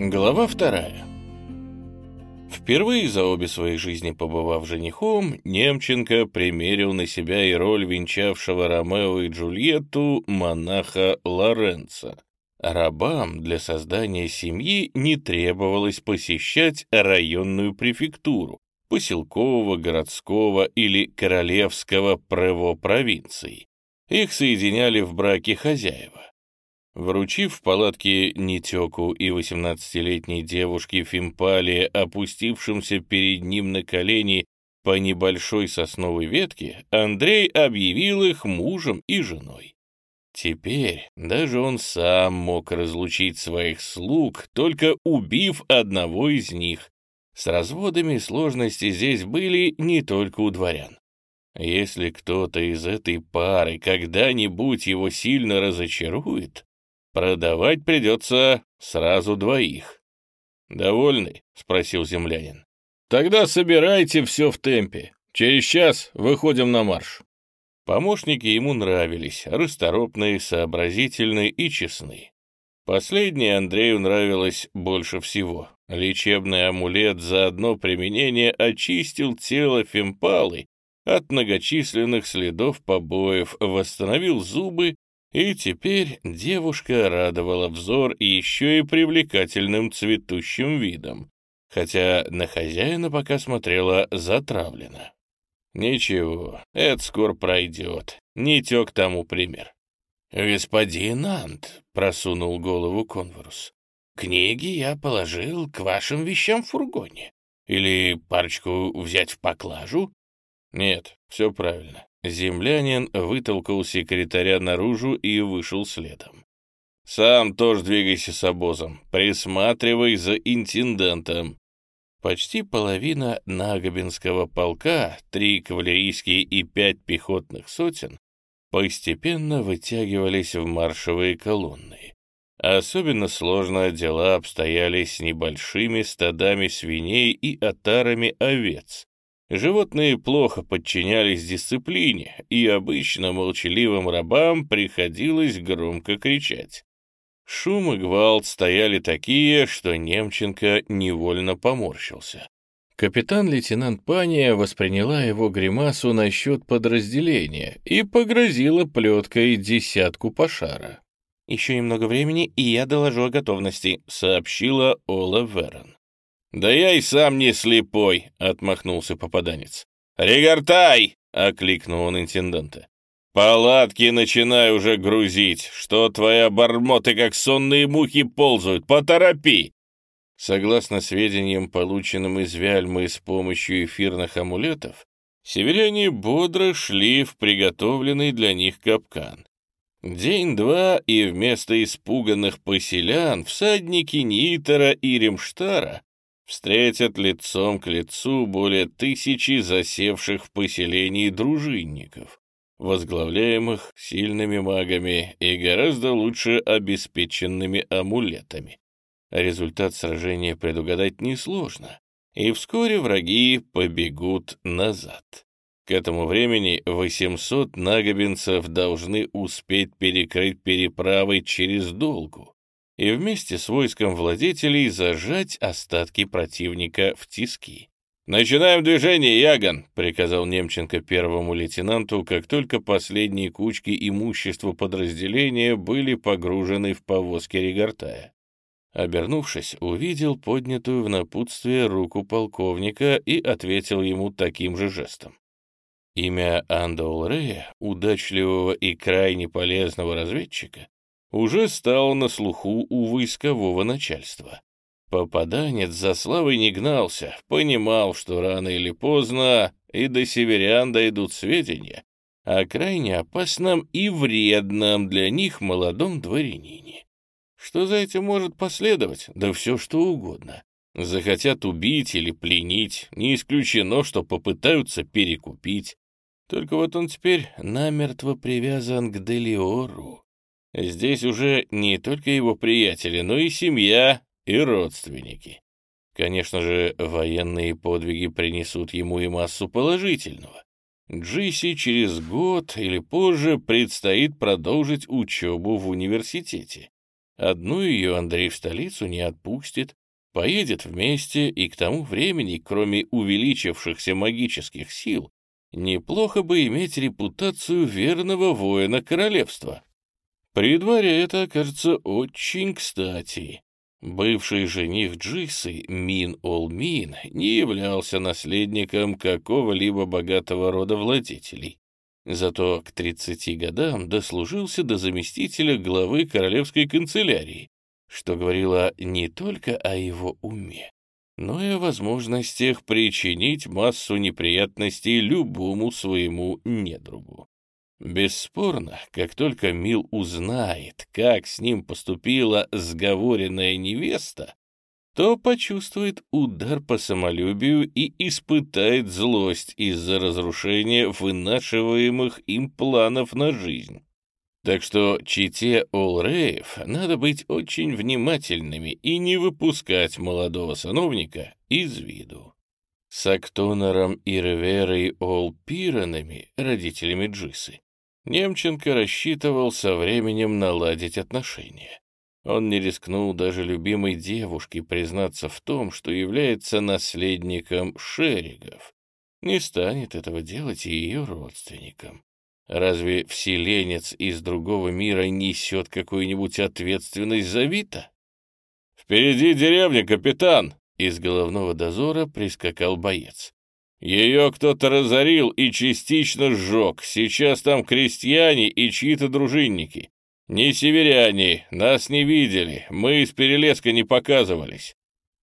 Глава вторая. Впервые за обе свои жизни побывав женихом, Немченко примерил на себя и роль венчавшего Ромео и Джульетту монаха Лоренца. Рабам для создания семьи не требовалось посещать районную префектуру, поселкового, городского или королевского прево провинций. Их соединяли в браке хозяева. Вручив в палатке Нетеку и восемнадцатилетней девушке Фимпале, опустившимся перед ним на колени по небольшой сосновой ветке, Андрей объявил их мужем и женой. Теперь даже он сам мог разлучить своих слуг, только убив одного из них. С разводами сложности здесь были не только у дворян. Если кто-то из этой пары когда-нибудь его сильно разочарует, Продавать придется сразу двоих. «Довольный?» — спросил землянин. «Тогда собирайте все в темпе. Через час выходим на марш». Помощники ему нравились, расторопные, сообразительные и честные. Последнее Андрею нравилось больше всего. Лечебный амулет за одно применение очистил тело Фимпалы от многочисленных следов побоев, восстановил зубы и теперь девушка радовала взор еще и привлекательным цветущим видом, хотя на хозяина пока смотрела затравленно. «Ничего, это скоро пройдет, не тек тому пример». «Господин Ант», — просунул голову Конворус, — «книги я положил к вашим вещам в фургоне. Или парочку взять в поклажу?» «Нет, все правильно. Землянин вытолкал секретаря наружу и вышел следом. «Сам тоже двигайся с обозом, присматривай за интендантом». Почти половина Нагобинского полка, три кавалерийские и пять пехотных сотен, постепенно вытягивались в маршевые колонны. Особенно сложно дела обстояли с небольшими стадами свиней и отарами овец, Животные плохо подчинялись дисциплине, и обычно молчаливым рабам приходилось громко кричать. Шум и гвалт стояли такие, что Немченко невольно поморщился. Капитан-лейтенант Пания восприняла его гримасу насчет подразделения и погрозила плеткой десятку пошара. «Еще немного времени, и я доложу о готовности», — сообщила Ола Верон. «Да я и сам не слепой», — отмахнулся попаданец. «Регартай!» — окликнул он интенданта. «Палатки начинай уже грузить. Что твои обормоты, как сонные мухи, ползают? Поторопи!» Согласно сведениям, полученным из Вяльмы с помощью эфирных амулетов, северяне бодро шли в приготовленный для них капкан. День-два, и вместо испуганных поселян всадники Нитера и Ремштара встретят лицом к лицу более тысячи засевших в поселении дружинников, возглавляемых сильными магами и гораздо лучше обеспеченными амулетами. Результат сражения предугадать несложно, и вскоре враги побегут назад. К этому времени 800 нагобинцев должны успеть перекрыть переправы через Долгу, и вместе с войском владетелей зажать остатки противника в тиски. «Начинаем движение, Яган!» — приказал Немченко первому лейтенанту, как только последние кучки имущества подразделения были погружены в повозки Регортая. Обернувшись, увидел поднятую в напутствие руку полковника и ответил ему таким же жестом. Имя Андоул Рея, удачливого и крайне полезного разведчика, уже стал на слуху у войскового начальства. Попаданец за славой не гнался, понимал, что рано или поздно и до северян дойдут сведения о крайне опасном и вредном для них молодом дворянине. Что за этим может последовать? Да все что угодно. Захотят убить или пленить, не исключено, что попытаются перекупить. Только вот он теперь намертво привязан к Делиору. Здесь уже не только его приятели, но и семья, и родственники. Конечно же, военные подвиги принесут ему и массу положительного. Джиси через год или позже предстоит продолжить учебу в университете. Одну ее Андрей в столицу не отпустит, поедет вместе, и к тому времени, кроме увеличившихся магических сил, неплохо бы иметь репутацию верного воина королевства. При дворе это окажется очень кстати. Бывший жених Джисы, Мин Олмин, не являлся наследником какого-либо богатого рода владетелей. Зато к 30 годам дослужился до заместителя главы королевской канцелярии, что говорило не только о его уме, но и о возможностях причинить массу неприятностей любому своему недругу. Бесспорно, как только Мил узнает, как с ним поступила сговоренная невеста, то почувствует удар по самолюбию и испытает злость из-за разрушения вынашиваемых им планов на жизнь. Так что чите Олреев надо быть очень внимательными и не выпускать молодого сановника из виду. С Актонором и Реверой Олпиранами, родителями Джисы, Немченко рассчитывал со временем наладить отношения. Он не рискнул даже любимой девушке признаться в том, что является наследником Шеригов. Не станет этого делать и ее родственникам. Разве вселенец из другого мира несет какую-нибудь ответственность за Вита? «Впереди деревня, капитан!» Из головного дозора прискакал боец. Ее кто-то разорил и частично сжег. Сейчас там крестьяне и чьи-то дружинники. Не северяне, нас не видели, мы из Перелеска не показывались.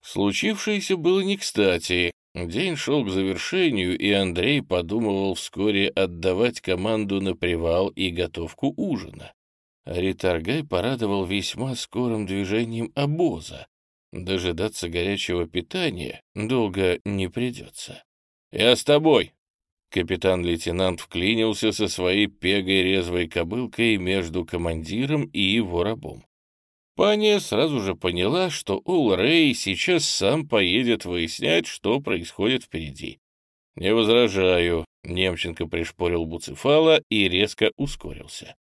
Случившееся было не кстати. День шел к завершению, и Андрей подумывал вскоре отдавать команду на привал и готовку ужина. Ритаргай порадовал весьма скорым движением обоза. Дожидаться горячего питания долго не придется. «Я с тобой!» Капитан-лейтенант вклинился со своей пегой резвой кобылкой между командиром и его рабом. Паня сразу же поняла, что Ул Рэй сейчас сам поедет выяснять, что происходит впереди. «Не возражаю», — Немченко пришпорил Буцефала и резко ускорился.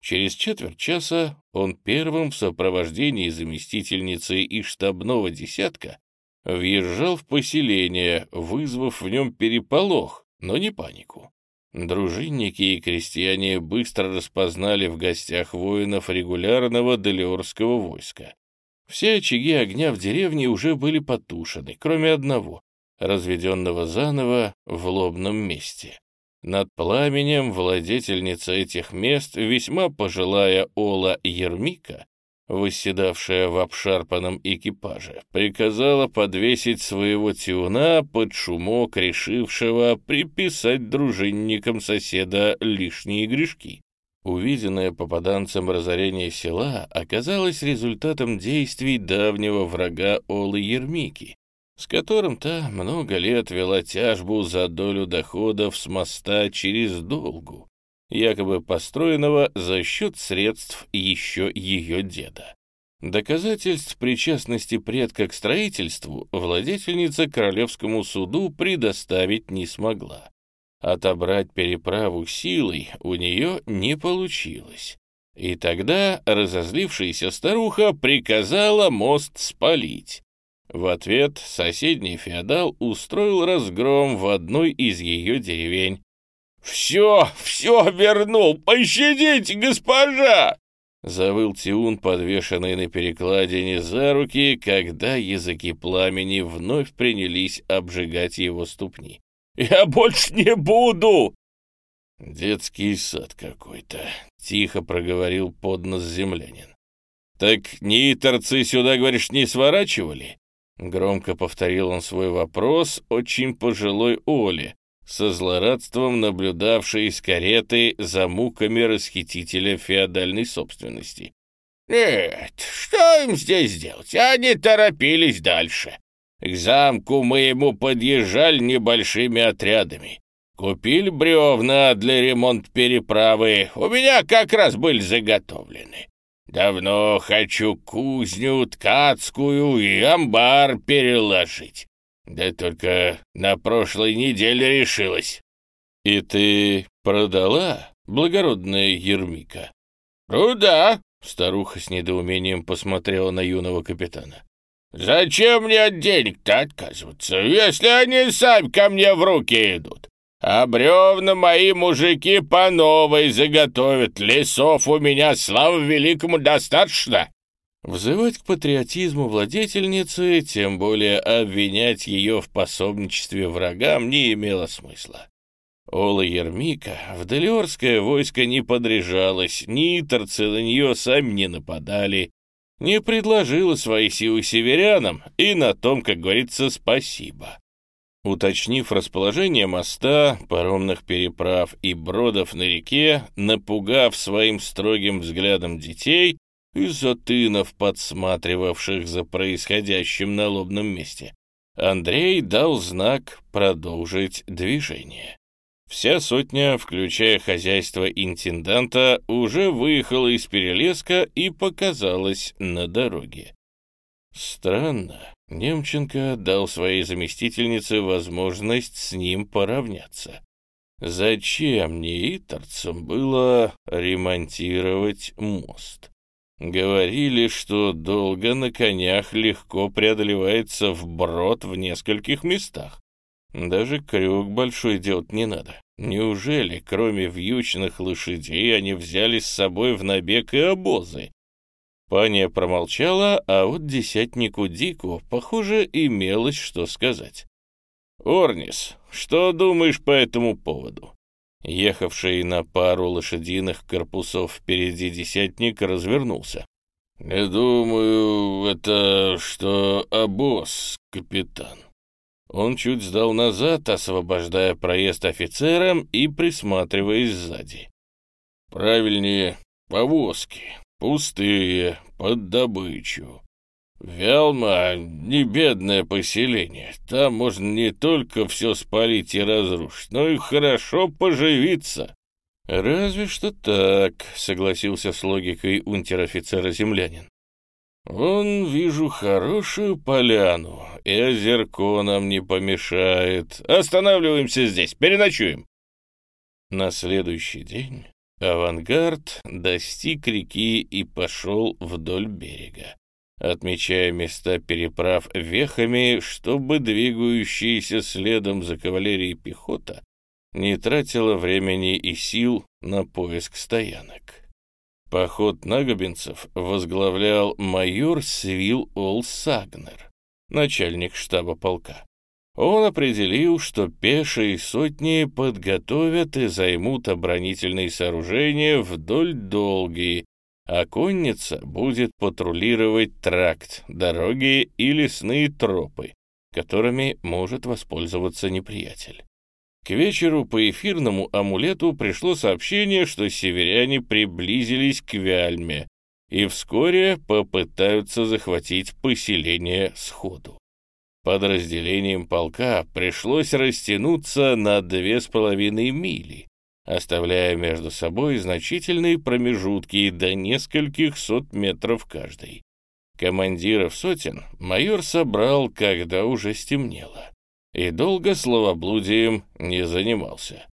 Через четверть часа он первым в сопровождении заместительницы и штабного десятка въезжал в поселение, вызвав в нем переполох, но не панику. Дружинники и крестьяне быстро распознали в гостях воинов регулярного делиорского войска. Все очаги огня в деревне уже были потушены, кроме одного, разведенного заново в лобном месте. Над пламенем владетельница этих мест, весьма пожилая Ола Ермика, восседавшая в обшарпанном экипаже, приказала подвесить своего тюна под шумок, решившего приписать дружинникам соседа лишние грешки. Увиденное попаданцем разорение села оказалось результатом действий давнего врага Олы Ермики, с которым та много лет вела тяжбу за долю доходов с моста через Долгу, якобы построенного за счет средств еще ее деда. Доказательств причастности предка к строительству владетельница королевскому суду предоставить не смогла. Отобрать переправу силой у нее не получилось. И тогда разозлившаяся старуха приказала мост спалить. В ответ соседний феодал устроил разгром в одной из ее деревень, «Все, все вернул! Пощадите, госпожа!» Завыл Тиун, подвешенный на перекладине за руки, когда языки пламени вновь принялись обжигать его ступни. «Я больше не буду!» «Детский сад какой-то», — тихо проговорил поднос землянин. «Так ниторцы сюда, говоришь, не сворачивали?» Громко повторил он свой вопрос очень пожилой Оле, со злорадством наблюдавший из кареты за муками расхитителя феодальной собственности. «Нет, что им здесь делать? Они торопились дальше. К замку мы ему подъезжали небольшими отрядами. Купили бревна для ремонта переправы. У меня как раз были заготовлены. Давно хочу кузню, ткацкую и амбар переложить. Да только на прошлой неделе решилась. И ты продала, благородная Ермика? Ну да, Старуха с недоумением посмотрела на юного капитана. «Зачем мне от денег-то отказываться, если они сами ко мне в руки идут? А бревна мои мужики по новой заготовят. Лесов у меня, слава великому, достаточно». Взывать к патриотизму владетельницы, тем более обвинять ее в пособничестве врагам, не имело смысла. Ола Ермика в Делиорское войско не подряжалась, ни торцы на нее сами не нападали, не предложила свои силы северянам, и на том, как говорится, спасибо. Уточнив расположение моста, паромных переправ и бродов на реке, напугав своим строгим взглядом детей, из-за тынов, подсматривавших за происходящим на лобном месте, Андрей дал знак продолжить движение. Вся сотня, включая хозяйство интенданта, уже выехала из Перелеска и показалась на дороге. Странно, Немченко дал своей заместительнице возможность с ним поравняться. Зачем неиторцам было ремонтировать мост? Говорили, что долго на конях легко преодолевается вброд в нескольких местах. Даже крюк большой делать не надо. Неужели, кроме вьючных лошадей, они взяли с собой в набег и обозы? Паня промолчала, а вот десятнику Дику, похоже, имелось что сказать. «Орнис, что думаешь по этому поводу?» Ехавший на пару лошадиных корпусов впереди десятник развернулся. «Не думаю, это что обоз, капитан». Он чуть сдал назад, освобождая проезд офицерам и присматриваясь сзади. «Правильнее, повозки, пустые, под добычу. Вялма — не бедное поселение. Там можно не только все спалить и разрушить, но и хорошо поживиться. «Разве что так», — согласился с логикой унтер-офицера-землянин. «Вон вижу хорошую поляну, и озерко нам не помешает. Останавливаемся здесь, переночуем». На следующий день авангард достиг реки и пошел вдоль берега, отмечая места переправ вехами, чтобы двигающаяся следом за кавалерией пехота не тратила времени и сил на поиск стоянок. Поход нагобинцев возглавлял майор Свил Ол Сагнер, начальник штаба полка. Он определил, что пешие сотни подготовят и займут оборонительные сооружения вдоль долги, а конница будет патрулировать тракт, дороги и лесные тропы, которыми может воспользоваться неприятель. К вечеру по эфирному амулету пришло сообщение, что северяне приблизились к Вяльме и вскоре попытаются захватить поселение сходу. Подразделением полка пришлось растянуться на две с половиной мили, оставляя между собой значительные промежутки до нескольких сот метров каждый. Командиров сотен майор собрал, когда уже стемнело и долго словоблудием не занимался.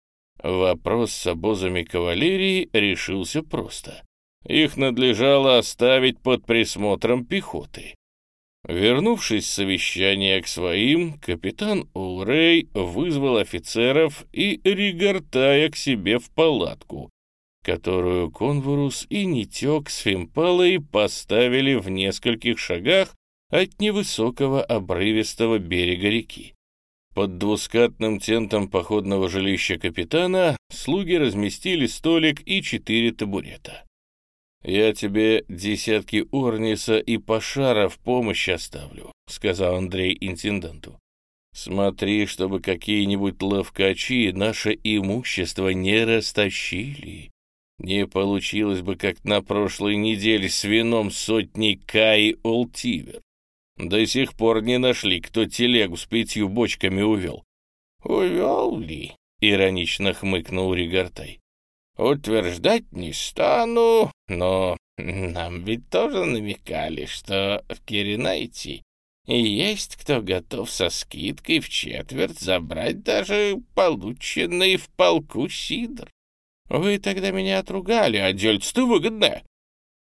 Вопрос с обозами кавалерии решился просто. Их надлежало оставить под присмотром пехоты. Вернувшись с совещания к своим, капитан Улрей вызвал офицеров и Ригартая к себе в палатку, которую Конворус и Нитек с Фимпалой поставили в нескольких шагах от невысокого обрывистого берега реки. Под двускатным тентом походного жилища капитана слуги разместили столик и четыре табурета. «Я тебе десятки Орниса и Пашара в помощь оставлю», — сказал Андрей интенданту. «Смотри, чтобы какие-нибудь ловкачи наше имущество не растащили. Не получилось бы, как на прошлой неделе с вином сотни Каи Олтивер. До сих пор не нашли, кто телегу с пятью бочками увел. «Увел ли?» — иронично хмыкнул Ригартай. «Утверждать не стану, но нам ведь тоже намекали, что в Киринайте есть кто готов со скидкой в четверть забрать даже полученный в полку сидр. Вы тогда меня отругали, а дельце-то выгодное.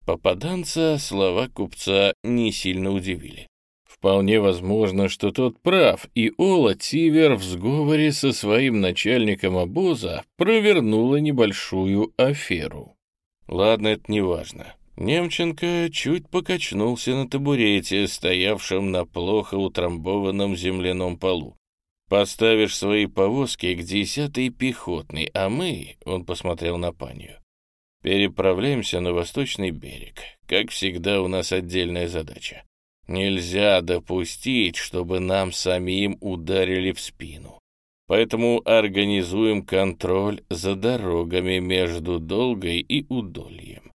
Попаданца слова купца не сильно удивили. Вполне возможно, что тот прав, и Ола Тивер в сговоре со своим начальником обоза провернула небольшую аферу. Ладно, это не важно. Немченко чуть покачнулся на табурете, стоявшем на плохо утрамбованном земляном полу. «Поставишь свои повозки к десятой пехотной, а мы...» — он посмотрел на панию. «Переправляемся на восточный берег. Как всегда, у нас отдельная задача. Нельзя допустить, чтобы нам самим ударили в спину. Поэтому организуем контроль за дорогами между Долгой и Удольем.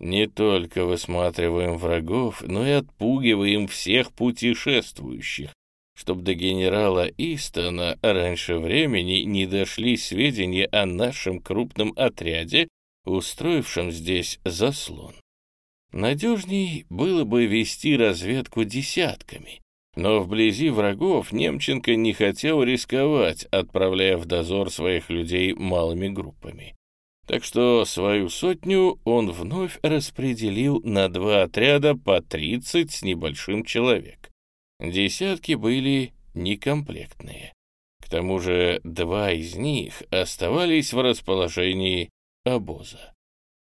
Не только высматриваем врагов, но и отпугиваем всех путешествующих, чтобы до генерала Истона раньше времени не дошли сведения о нашем крупном отряде, устроившем здесь заслон. Надежней было бы вести разведку десятками, но вблизи врагов Немченко не хотел рисковать, отправляя в дозор своих людей малыми группами. Так что свою сотню он вновь распределил на два отряда по 30 с небольшим человек. Десятки были некомплектные. К тому же два из них оставались в расположении обоза.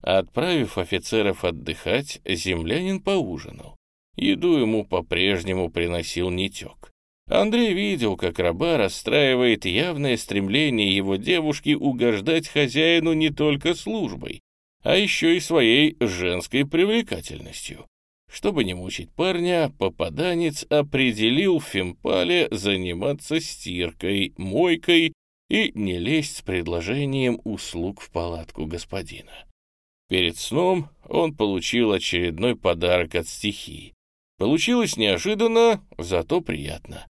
Отправив офицеров отдыхать, землянин поужинал. Еду ему по-прежнему приносил нетек. Андрей видел, как раба расстраивает явное стремление его девушки угождать хозяину не только службой, а еще и своей женской привлекательностью. Чтобы не мучить парня, попаданец определил в Фимпале заниматься стиркой, мойкой и не лезть с предложением услуг в палатку господина. Перед сном он получил очередной подарок от стихии. Получилось неожиданно, зато приятно.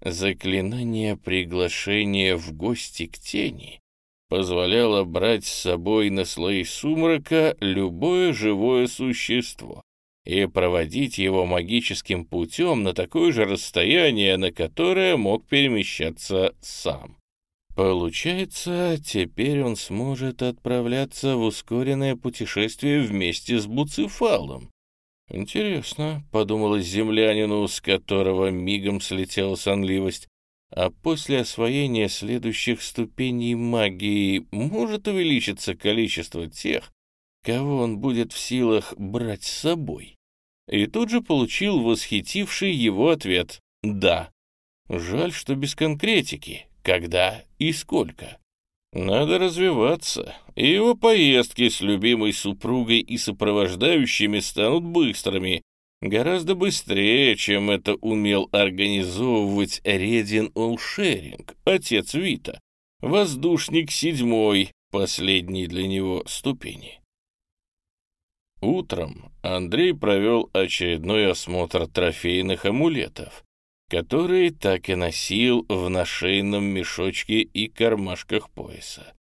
Заклинание приглашения в гости к тени позволяло брать с собой на слои сумрака любое живое существо и проводить его магическим путем на такое же расстояние, на которое мог перемещаться сам. Получается, теперь он сможет отправляться в ускоренное путешествие вместе с Буцефалом. «Интересно», — подумалось землянину, с которого мигом слетела сонливость, «а после освоения следующих ступеней магии может увеличиться количество тех, кого он будет в силах брать с собой?» И тут же получил восхитивший его ответ «да». Жаль, что без конкретики, когда и сколько. Надо развиваться, и его поездки с любимой супругой и сопровождающими станут быстрыми, гораздо быстрее, чем это умел организовывать Редин Олшеринг, отец Вита, воздушник седьмой, последней для него ступени. Утром Андрей провел очередной осмотр трофейных амулетов, который так и носил в нашейном мешочке и кармашках пояса.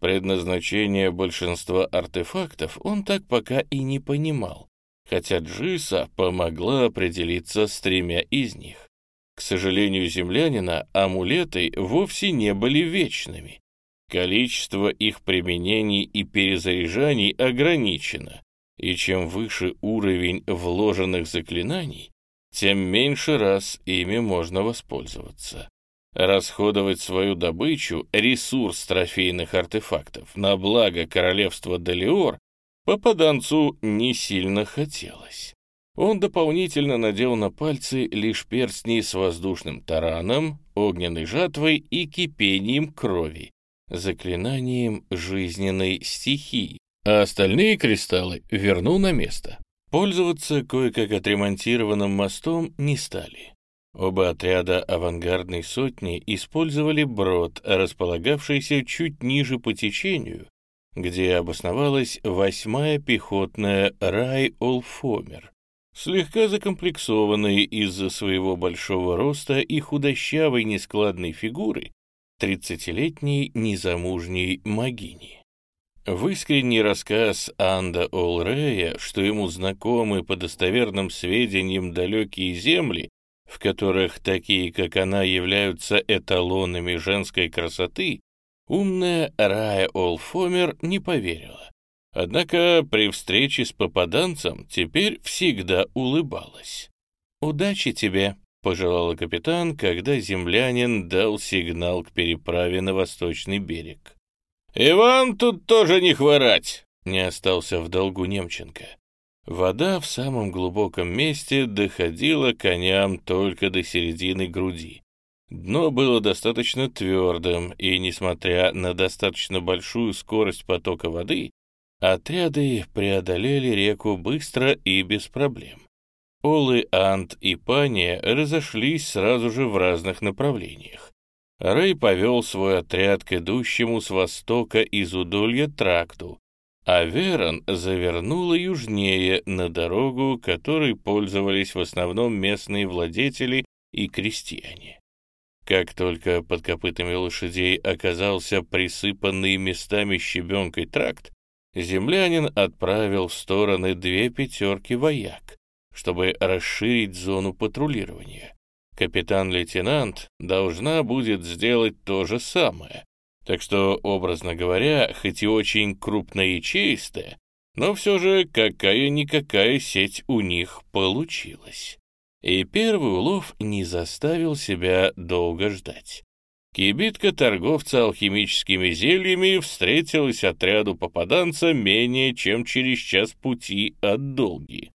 Предназначение большинства артефактов он так пока и не понимал, хотя Джиса помогла определиться с тремя из них. К сожалению землянина, амулеты вовсе не были вечными. Количество их применений и перезаряжаний ограничено, и чем выше уровень вложенных заклинаний, тем меньше раз ими можно воспользоваться. Расходовать свою добычу, ресурс трофейных артефактов, на благо королевства Далиор попаданцу не сильно хотелось. Он дополнительно надел на пальцы лишь перстни с воздушным тараном, огненной жатвой и кипением крови, заклинанием жизненной стихии, а остальные кристаллы вернул на место. Пользоваться кое-как отремонтированным мостом не стали. Оба отряда авангардной сотни использовали брод, располагавшийся чуть ниже по течению, где обосновалась восьмая пехотная Рай-Олфомер, слегка закомплексованный из-за своего большого роста и худощавой нескладной фигуры тридцатилетней незамужней могини. В искренний рассказ Анда Олрея, что ему знакомы по достоверным сведениям далекие земли, в которых такие, как она, являются эталонами женской красоты, умная Рая Олфомер не поверила. Однако при встрече с попаданцем теперь всегда улыбалась. «Удачи тебе», — пожелала капитан, когда землянин дал сигнал к переправе на восточный берег. «И вам тут тоже не хворать!» — не остался в долгу Немченко. Вода в самом глубоком месте доходила коням только до середины груди. Дно было достаточно твердым, и, несмотря на достаточно большую скорость потока воды, отряды преодолели реку быстро и без проблем. Олы, Ант и Пания разошлись сразу же в разных направлениях. Рэй повел свой отряд к идущему с востока из Удолья тракту, а Верон завернула южнее на дорогу, которой пользовались в основном местные владетели и крестьяне. Как только под копытами лошадей оказался присыпанный местами щебенкой тракт, землянин отправил в стороны две пятерки вояк, чтобы расширить зону патрулирования. Капитан-лейтенант должна будет сделать то же самое, так что, образно говоря, хоть и очень крупная и чистая, но все же какая-никакая сеть у них получилась. И первый улов не заставил себя долго ждать. Кибитка торговца алхимическими зельями встретилась отряду попаданца менее чем через час пути от Долги.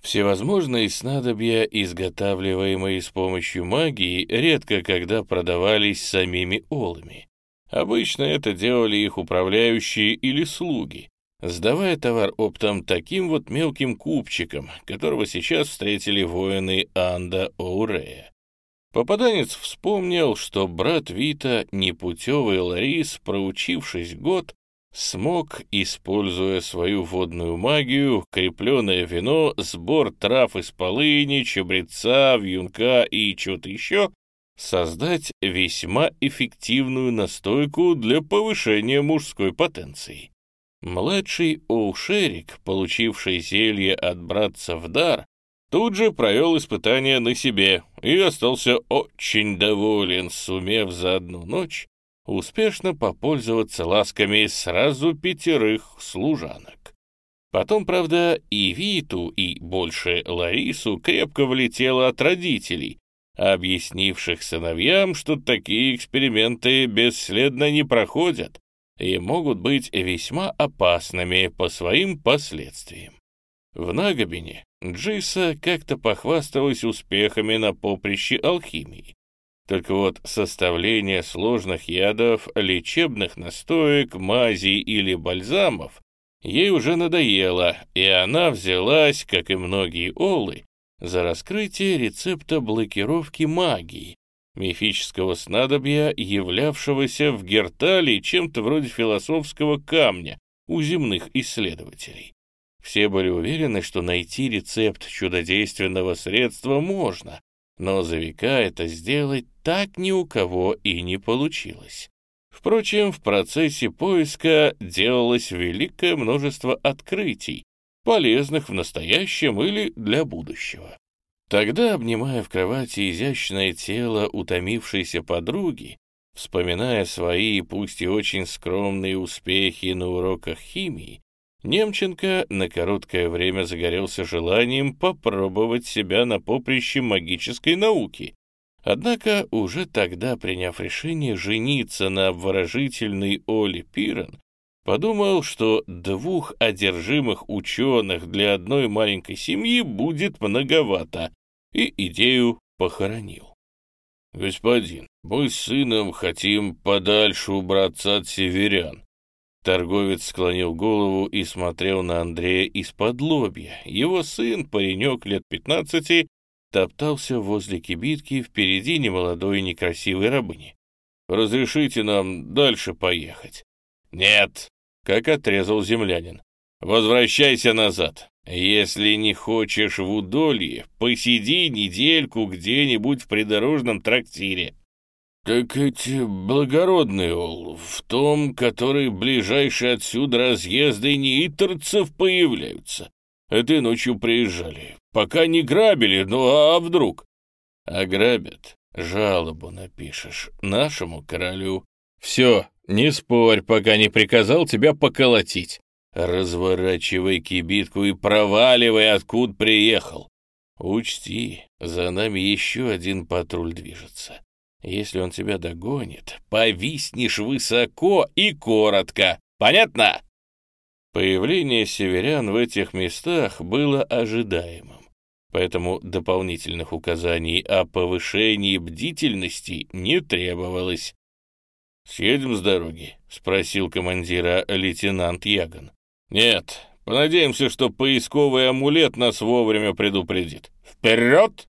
Всевозможные снадобья, изготавливаемые с помощью магии, редко когда продавались самими олами. Обычно это делали их управляющие или слуги, сдавая товар оптом таким вот мелким купчикам, которого сейчас встретили воины Анда Оурея. Попаданец вспомнил, что брат Вита, непутевый Ларис, проучившись год, смог, используя свою водную магию, крепленное вино, сбор трав из полыни, чабреца, вьюнка и чего-то еще, создать весьма эффективную настойку для повышения мужской потенции. Младший Оушерик, получивший зелье от братца в дар, тут же провел испытание на себе и остался очень доволен, сумев за одну ночь успешно попользоваться ласками сразу пятерых служанок. Потом, правда, и Виту, и больше Ларису крепко влетело от родителей, объяснивших сыновьям, что такие эксперименты бесследно не проходят и могут быть весьма опасными по своим последствиям. В Нагобине Джиса как-то похвасталась успехами на поприще алхимии. Только вот составление сложных ядов, лечебных настоек, мазей или бальзамов ей уже надоело, и она взялась, как и многие олы, за раскрытие рецепта блокировки магии, мифического снадобья, являвшегося в Гертале чем-то вроде философского камня у земных исследователей. Все были уверены, что найти рецепт чудодейственного средства можно, но за века это сделать так ни у кого и не получилось. Впрочем, в процессе поиска делалось великое множество открытий, полезных в настоящем или для будущего. Тогда, обнимая в кровати изящное тело утомившейся подруги, вспоминая свои, пусть и очень скромные успехи на уроках химии, Немченко на короткое время загорелся желанием попробовать себя на поприще магической науки. Однако, уже тогда, приняв решение жениться на обворожительной Оле Пирен, Подумал, что двух одержимых ученых для одной маленькой семьи будет многовато, и идею похоронил. «Господин, мы с сыном хотим подальше убраться от северян». Торговец склонил голову и смотрел на Андрея из-под лобья. Его сын, паренек лет пятнадцати, топтался возле кибитки впереди немолодой некрасивой рабыни. «Разрешите нам дальше поехать?» «Нет», — как отрезал землянин. «Возвращайся назад. Если не хочешь в удолье, посиди недельку где-нибудь в придорожном трактире». «Так эти благородные, Ол, в том, который ближайший отсюда разъезды неиторцев появляются. Этой ночью приезжали. Пока не грабили, ну а вдруг?» «Ограбят, жалобу напишешь нашему королю». «Все, не спорь, пока не приказал тебя поколотить. разворачивай кибитку и проваливай, откуда приехал. Учти, за нами еще один патруль движется. Если он тебя догонит, повиснешь высоко и коротко. Понятно? Появление северян в этих местах было ожидаемым, поэтому дополнительных указаний о повышении бдительности не требовалось. «Съедем с дороги?» — спросил командира лейтенант Яган. «Нет, понадеемся, что поисковый амулет нас вовремя предупредит. Вперед!»